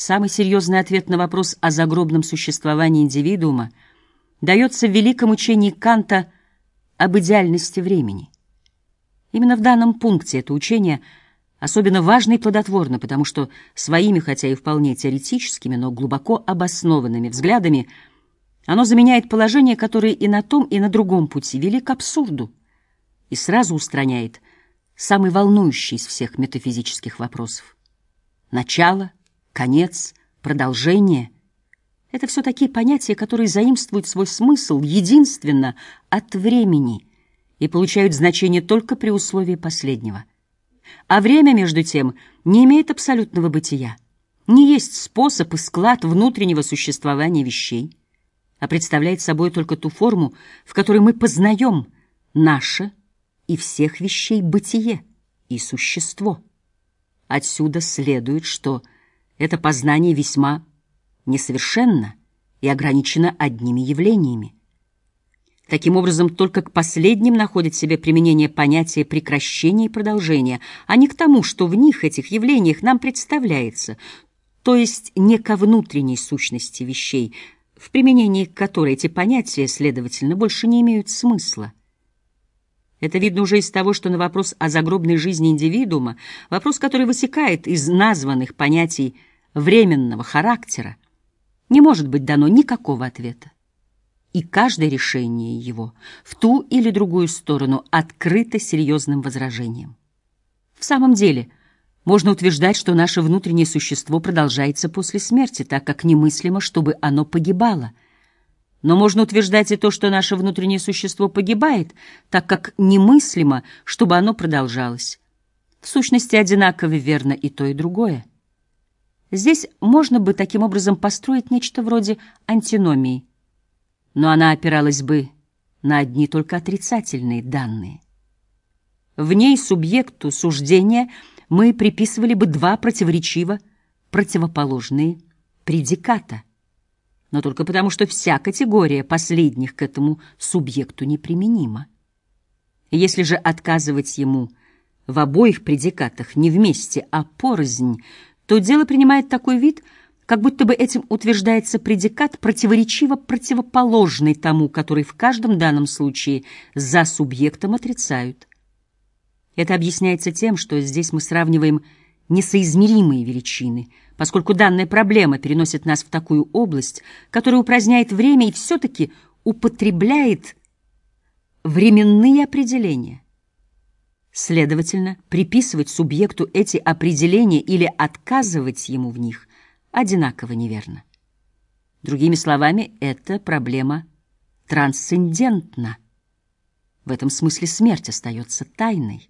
Самый серьезный ответ на вопрос о загробном существовании индивидуума дается в великом учении Канта об идеальности времени. Именно в данном пункте это учение особенно важно и плодотворно, потому что своими, хотя и вполне теоретическими, но глубоко обоснованными взглядами оно заменяет положение, которое и на том, и на другом пути вели к абсурду, и сразу устраняет самый волнующий из всех метафизических вопросов. Начало, конец, продолжение — это все такие понятия, которые заимствуют свой смысл единственно от времени и получают значение только при условии последнего. А время, между тем, не имеет абсолютного бытия, не есть способ и склад внутреннего существования вещей, а представляет собой только ту форму, в которой мы познаем наше и всех вещей бытие и существо. Отсюда следует, что это познание весьма несовершенно и ограничено одними явлениями. Таким образом, только к последним находит себе применение понятия прекращения и продолжения, а не к тому, что в них, этих явлениях, нам представляется, то есть не ко внутренней сущности вещей, в применении которой эти понятия, следовательно, больше не имеют смысла. Это видно уже из того, что на вопрос о загробной жизни индивидуума, вопрос, который высекает из названных понятий временного характера, не может быть дано никакого ответа. И каждое решение его в ту или другую сторону открыто серьезным возражением. В самом деле, можно утверждать, что наше внутреннее существо продолжается после смерти, так как немыслимо, чтобы оно погибало – но можно утверждать и то, что наше внутреннее существо погибает, так как немыслимо, чтобы оно продолжалось. В сущности, одинаково верно и то, и другое. Здесь можно бы таким образом построить нечто вроде антиномии, но она опиралась бы на одни только отрицательные данные. В ней субъекту суждения мы приписывали бы два противоречиво противоположные предиката — но только потому, что вся категория последних к этому субъекту неприменима. Если же отказывать ему в обоих предикатах не вместе, а порознь, то дело принимает такой вид, как будто бы этим утверждается предикат, противоречиво противоположный тому, который в каждом данном случае за субъектом отрицают. Это объясняется тем, что здесь мы сравниваем несоизмеримые величины, поскольку данная проблема переносит нас в такую область, которая упраздняет время и все-таки употребляет временные определения. Следовательно, приписывать субъекту эти определения или отказывать ему в них одинаково неверно. Другими словами, эта проблема трансцендентна. В этом смысле смерть остается тайной.